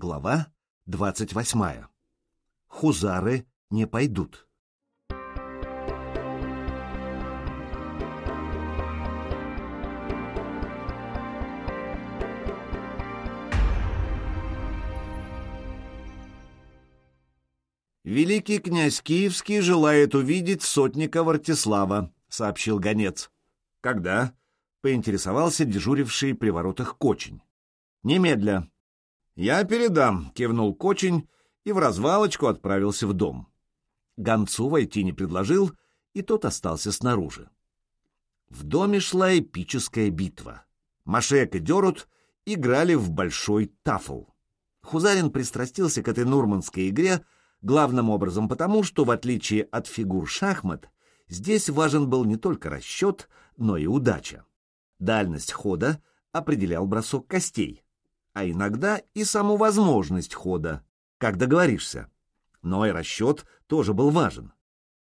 Глава двадцать восьмая. Хузары не пойдут. «Великий князь Киевский желает увидеть сотника Вартислава», — сообщил гонец. «Когда?» — поинтересовался дежуривший при воротах Кочень. «Немедля». «Я передам», — кивнул Кочень и в развалочку отправился в дом. Гонцу войти не предложил, и тот остался снаружи. В доме шла эпическая битва. Машек и Дерут играли в большой тафл. Хузарин пристрастился к этой нурманской игре — главным образом потому, что, в отличие от фигур шахмат, здесь важен был не только расчет, но и удача. Дальность хода определял бросок костей, а иногда и саму возможность хода, как договоришься. Но и расчет тоже был важен.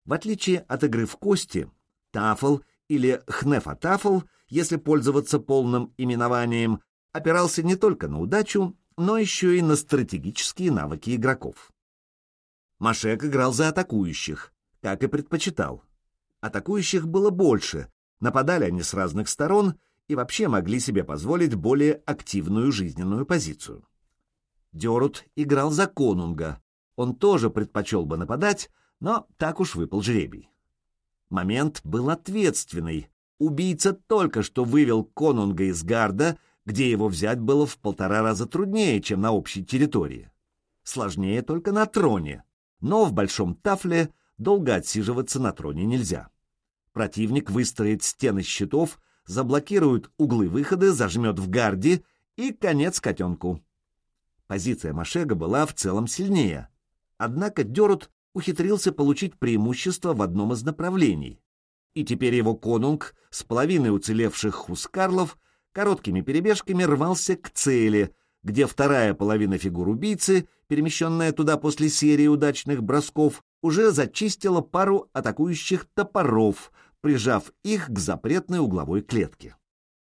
В отличие от игры в кости, тафл или хнефа-тафл, если пользоваться полным именованием, опирался не только на удачу, но еще и на стратегические навыки игроков. Машек играл за атакующих, как и предпочитал. Атакующих было больше, нападали они с разных сторон и вообще могли себе позволить более активную жизненную позицию. Дерут играл за конунга. Он тоже предпочел бы нападать, но так уж выпал жребий. Момент был ответственный. Убийца только что вывел конунга из гарда, где его взять было в полтора раза труднее, чем на общей территории. Сложнее только на троне — но в большом тафле долго отсиживаться на троне нельзя. Противник выстроит стены щитов, заблокирует углы выхода, зажмет в гарде и конец котенку. Позиция Машега была в целом сильнее. Однако Дерут ухитрился получить преимущество в одном из направлений. И теперь его конунг с половиной уцелевших хускарлов короткими перебежками рвался к цели, где вторая половина фигур убийцы, перемещенная туда после серии удачных бросков, уже зачистила пару атакующих топоров, прижав их к запретной угловой клетке.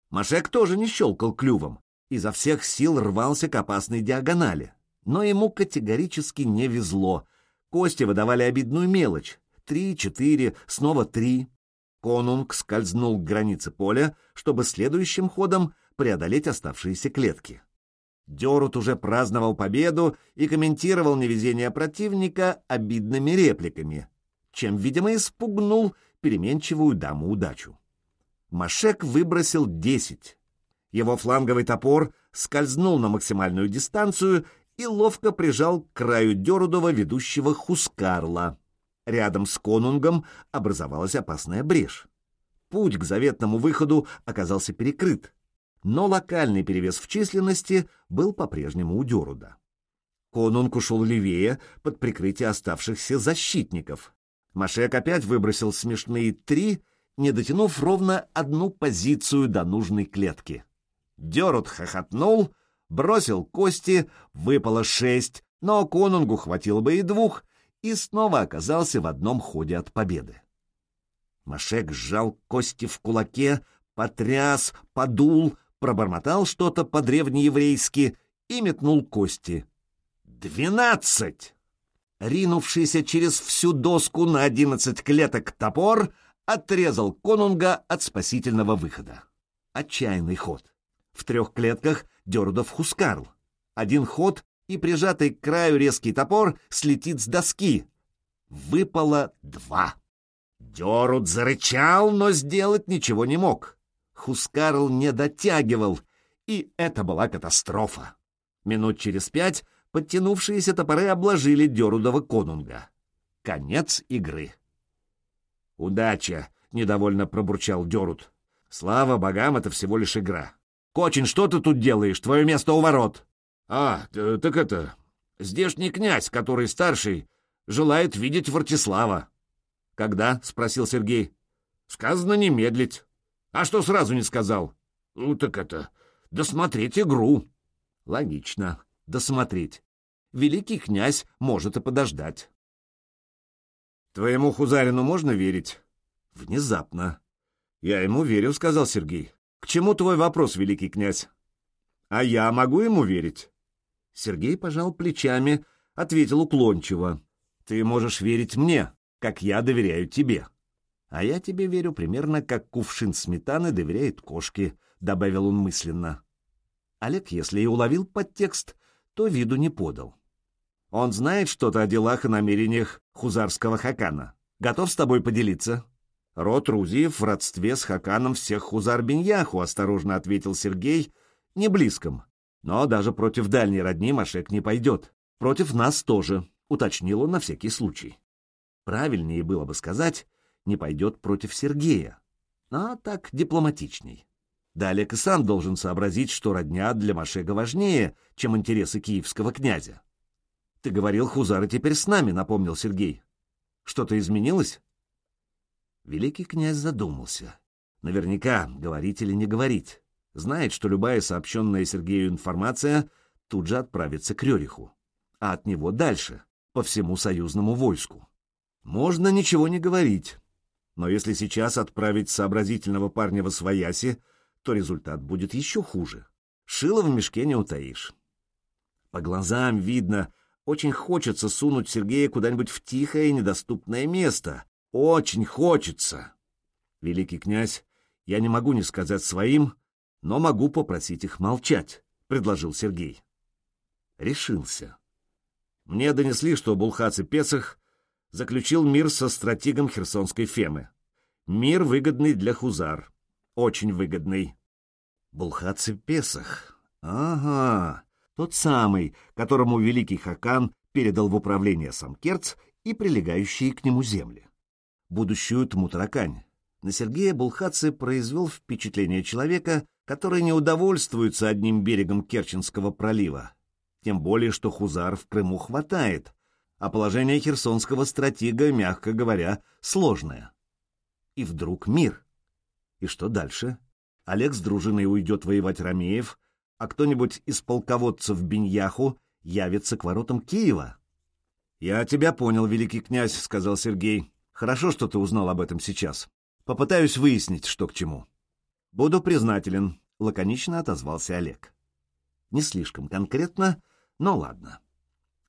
Машек тоже не щелкал клювом, изо всех сил рвался к опасной диагонали, но ему категорически не везло. Кости выдавали обидную мелочь. Три, четыре, снова три. Конунг скользнул к границе поля, чтобы следующим ходом преодолеть оставшиеся клетки. Дерут уже праздновал победу и комментировал невезение противника обидными репликами, чем, видимо, испугнул переменчивую даму удачу. Машек выбросил десять. Его фланговый топор скользнул на максимальную дистанцию и ловко прижал к краю Дерудова ведущего Хускарла. Рядом с конунгом образовалась опасная брешь. Путь к заветному выходу оказался перекрыт но локальный перевес в численности был по-прежнему у Деруда. Конунг ушел левее под прикрытие оставшихся защитников. Машек опять выбросил смешные три, не дотянув ровно одну позицию до нужной клетки. Дерут хохотнул, бросил кости, выпало шесть, но конунгу хватило бы и двух, и снова оказался в одном ходе от победы. Машек сжал кости в кулаке, потряс, подул, пробормотал что-то по-древнееврейски и метнул кости. «Двенадцать!» Ринувшийся через всю доску на одиннадцать клеток топор отрезал конунга от спасительного выхода. Отчаянный ход. В трех клетках Дерудов Хускарл. Один ход, и прижатый к краю резкий топор слетит с доски. Выпало два. Дерут зарычал, но сделать ничего не мог. Хускарл не дотягивал, и это была катастрофа. Минут через пять подтянувшиеся топоры обложили Дерудова конунга. Конец игры. «Удача!» — недовольно пробурчал Дерут. «Слава богам, это всего лишь игра. Кочин, что ты тут делаешь? Твое место у ворот!» «А, так это... Здешний князь, который старший, желает видеть Вартислава». «Когда?» — спросил Сергей. «Сказано не медлить». А что сразу не сказал? Ну, так это... Досмотреть игру. Логично. Досмотреть. Великий князь может и подождать. Твоему Хузарину можно верить? Внезапно. Я ему верю, сказал Сергей. К чему твой вопрос, великий князь? А я могу ему верить? Сергей пожал плечами, ответил уклончиво. «Ты можешь верить мне, как я доверяю тебе». «А я тебе верю примерно, как кувшин сметаны доверяет кошке», — добавил он мысленно. Олег, если и уловил подтекст, то виду не подал. «Он знает что-то о делах и намерениях хузарского хакана. Готов с тобой поделиться?» «Род Рузиев в родстве с хаканом всех хузар-беньяху», — осторожно ответил Сергей, — «не близком. Но даже против дальней родни Машек не пойдет. Против нас тоже», — уточнил он на всякий случай. Правильнее было бы сказать, не пойдет против Сергея. А так дипломатичней. Да Олег и сам должен сообразить, что родня для Машега важнее, чем интересы киевского князя. «Ты говорил, хузары теперь с нами», — напомнил Сергей. «Что-то изменилось?» Великий князь задумался. Наверняка, говорить или не говорить. Знает, что любая сообщенная Сергею информация тут же отправится к Рериху, а от него дальше, по всему союзному войску. Можно ничего не говорить, но если сейчас отправить сообразительного парня во свояси, то результат будет еще хуже. Шило в мешке не утаишь. По глазам видно, очень хочется сунуть Сергея куда-нибудь в тихое и недоступное место. Очень хочется. Великий князь, я не могу не сказать своим, но могу попросить их молчать, — предложил Сергей. Решился. Мне донесли, что Булхац и Песах заключил мир со стратегом Херсонской Фемы. Мир выгодный для Хузар. Очень выгодный. Булхац и Песах. Ага, тот самый, которому великий Хакан передал в управление Самкерц и прилегающие к нему земли. Будущую Тмутаракань. На Сергея Булхаци произвел впечатление человека, который не удовольствуется одним берегом Керченского пролива. Тем более, что Хузар в Крыму хватает, а положение херсонского стратега, мягко говоря, сложное. И вдруг мир. И что дальше? Олег с дружиной уйдет воевать Ромеев, а кто-нибудь из полководцев Беньяху явится к воротам Киева. «Я тебя понял, великий князь», — сказал Сергей. «Хорошо, что ты узнал об этом сейчас. Попытаюсь выяснить, что к чему». «Буду признателен», — лаконично отозвался Олег. Не слишком конкретно, но ладно.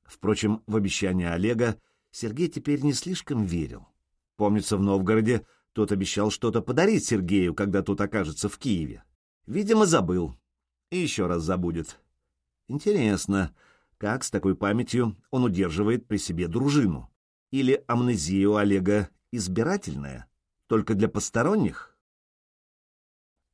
Впрочем, в обещание Олега Сергей теперь не слишком верил. Помнится, в Новгороде тот обещал что-то подарить Сергею, когда тот окажется в Киеве. Видимо, забыл. И еще раз забудет. Интересно, как с такой памятью он удерживает при себе дружину? Или амнезия у Олега избирательная, только для посторонних?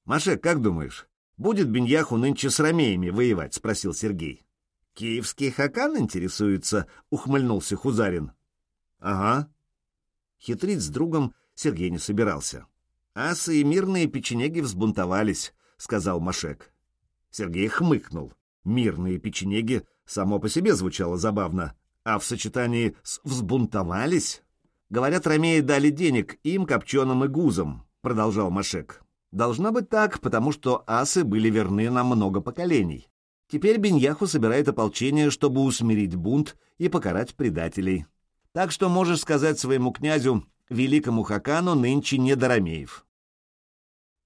«Машек, как думаешь, будет Беньяху нынче с ромеями воевать?» — спросил Сергей. «Киевский хакан интересуется?» — ухмыльнулся Хузарин. «Ага». Хитрить с другом Сергей не собирался. «Асы и мирные печенеги взбунтовались», — сказал Машек. Сергей хмыкнул. «Мирные печенеги» само по себе звучало забавно, а в сочетании с «взбунтовались» Говорят, ромеи дали денег им, копченым и гузам, продолжал Машек. Должно быть так, потому что асы были верны нам много поколений. Теперь Беньяху собирает ополчение, чтобы усмирить бунт и покарать предателей. Так что можешь сказать своему князю, великому Хакану, нынче не до ромеев.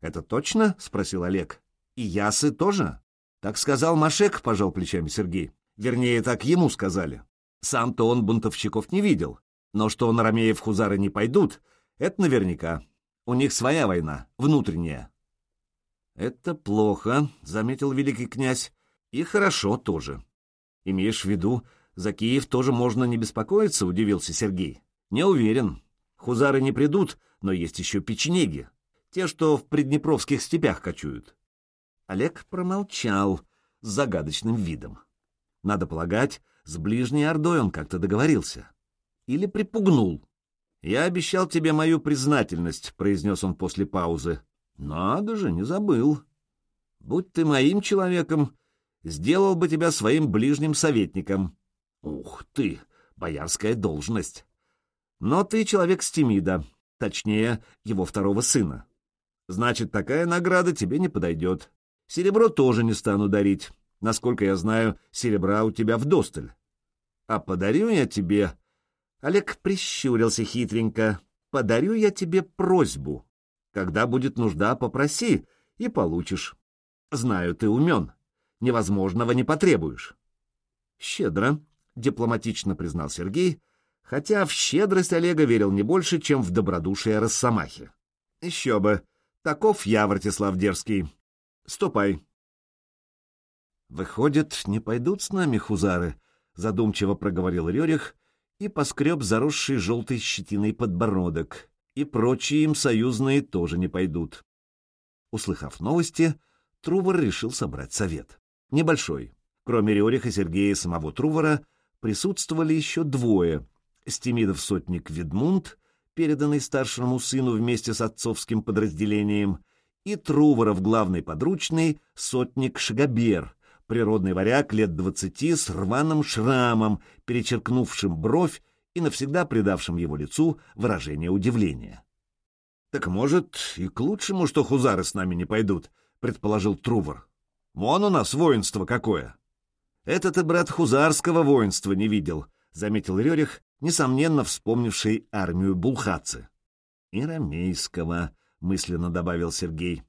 «Это точно?» — спросил Олег. «И ясы тоже?» «Так сказал Машек», — пожал плечами Сергей. Вернее, так ему сказали. Сам-то он бунтовщиков не видел. Но что на ромеев хузары не пойдут, это наверняка. У них своя война, внутренняя. «Это плохо», — заметил великий князь. И хорошо тоже. Имеешь в виду, за Киев тоже можно не беспокоиться, удивился Сергей. Не уверен. Хузары не придут, но есть еще печенеги. Те, что в приднепровских степях кочуют. Олег промолчал с загадочным видом. Надо полагать, с ближней ордой он как-то договорился. Или припугнул. «Я обещал тебе мою признательность», — произнес он после паузы. «Надо же, не забыл. Будь ты моим человеком, сделал бы тебя своим ближним советником. Ух ты, боярская должность. Но ты человек Стемида, точнее, его второго сына. Значит, такая награда тебе не подойдет. Серебро тоже не стану дарить. Насколько я знаю, серебра у тебя вдосталь. А подарю я тебе... Олег прищурился хитренько. Подарю я тебе просьбу. Когда будет нужда, попроси, и получишь. Знаю, ты умен невозможного не потребуешь. Щедро, дипломатично признал Сергей, хотя в щедрость Олега верил не больше, чем в добродушие Росомахи. Еще бы, таков я, Вартислав Дерзкий. Ступай. Выходит, не пойдут с нами хузары, задумчиво проговорил Рерих и поскреб заросший желтой щетиной подбородок, и прочие им союзные тоже не пойдут. Услыхав новости, Трувор решил собрать совет. Небольшой. Кроме Реориха, Сергея и самого Трувора, присутствовали еще двое. Стемидов сотник Ведмунд, переданный старшему сыну вместе с отцовским подразделением, и Труворов главный подручный, сотник Шагобер, природный варяг лет двадцати с рваным шрамом, перечеркнувшим бровь и навсегда придавшим его лицу выражение удивления. «Так, может, и к лучшему, что хузары с нами не пойдут», — предположил Трувор. «Вон у нас воинство какое!» «Это ты, брат, хузарского воинства не видел», — заметил Рерих, несомненно вспомнивший армию Булхацы. «И рамейского», — мысленно добавил Сергей.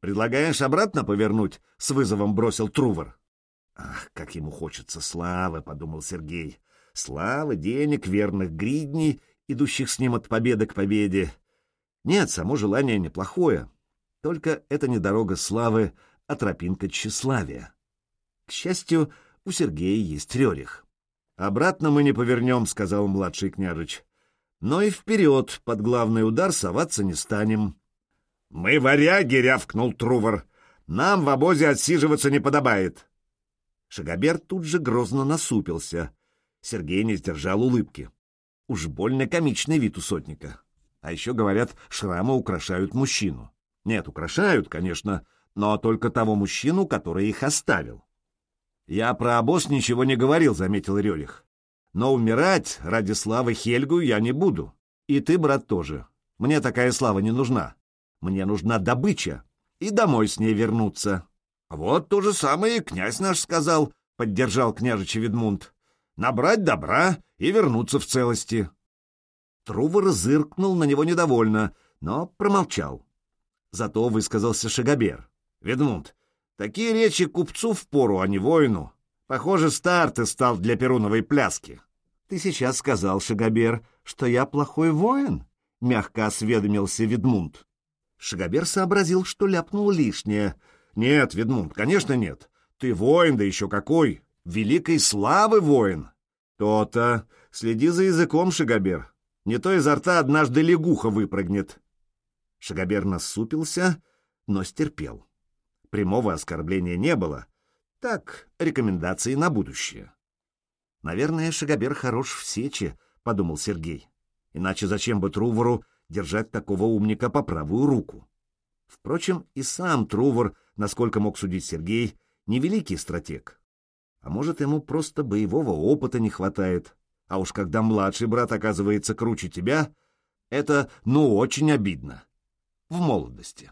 «Предлагаешь обратно повернуть?» — с вызовом бросил Трувор. «Ах, как ему хочется славы!» — подумал Сергей. «Славы, денег, верных гридней, идущих с ним от победы к победе. Нет, само желание неплохое. Только это не дорога славы, а тропинка тщеславия. К счастью, у Сергея есть Рерих. «Обратно мы не повернем», — сказал младший княжич. «Но и вперед под главный удар соваться не станем». «Мы варяги!» — рявкнул Трувор. «Нам в обозе отсиживаться не подобает». Шагобер тут же грозно насупился. Сергей не сдержал улыбки. Уж больно комичный вид у сотника. А еще, говорят, шрамы украшают мужчину. Нет, украшают, конечно, но только того мужчину, который их оставил. «Я про обоз ничего не говорил», — заметил Рерих. «Но умирать ради славы Хельгу я не буду. И ты, брат, тоже. Мне такая слава не нужна. Мне нужна добыча. И домой с ней вернуться». «Вот то же самое князь наш сказал», — поддержал княжич Ведмунд. «Набрать добра и вернуться в целости». Трувор зыркнул на него недовольно, но промолчал. Зато высказался Шагобер. «Ведмунд, Такие речи купцу в пору, а не воину. Похоже, стар ты стал для перуновой пляски. — Ты сейчас сказал, Шагобер, что я плохой воин? — мягко осведомился Ведмунд. Шагобер сообразил, что ляпнул лишнее. — Нет, Ведмунд, конечно нет. Ты воин, да еще какой! Великой славы воин! То-то. Следи за языком, Шагобер. Не то изо рта однажды лягуха выпрыгнет. Шагобер насупился, но стерпел. Прямого оскорбления не было. Так, рекомендации на будущее. «Наверное, Шагобер хорош в сече», — подумал Сергей. «Иначе зачем бы Трувору держать такого умника по правую руку?» Впрочем, и сам Трувор, насколько мог судить Сергей, невеликий стратег. А может, ему просто боевого опыта не хватает. А уж когда младший брат оказывается круче тебя, это, ну, очень обидно. В молодости.